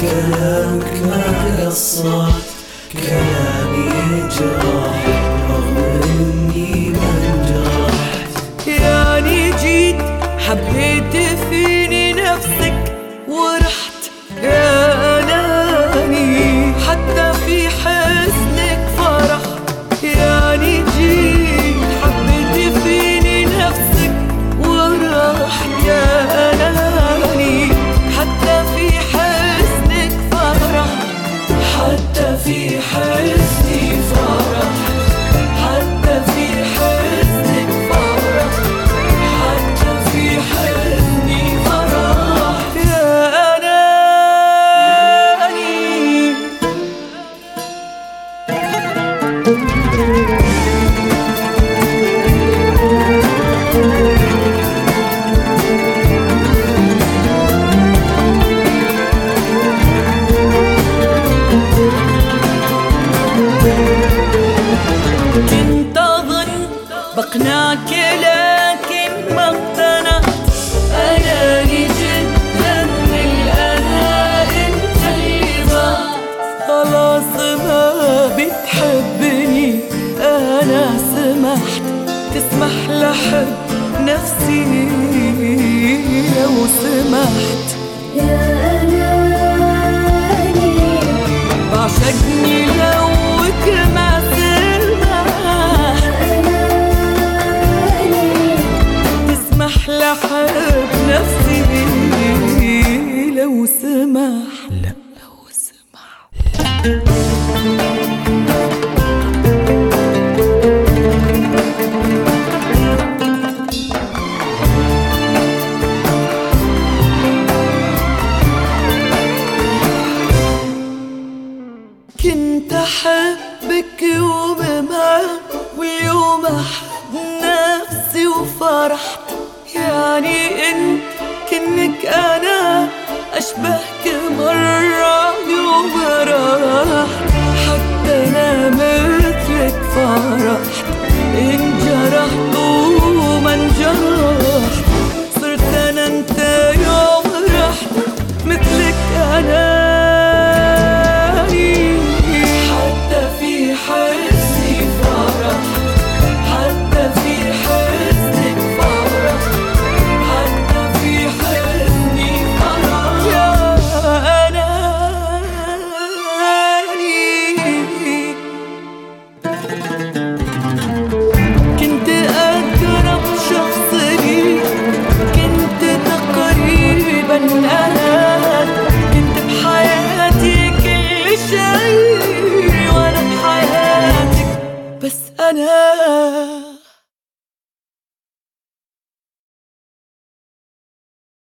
كلامك ما قصرت كلامي يجرح بتحبني. أنا سمحت تسمح لحب نفسي. لو سمحت يا أناني بعشقني لو ما سمح أناني تسمح لحب نفسي. لو سمح لا. لو سمح كنت أحبك ما واليوم أحب نفسي وفرحت. يعني انت كنك أنا أشبهك بس أنا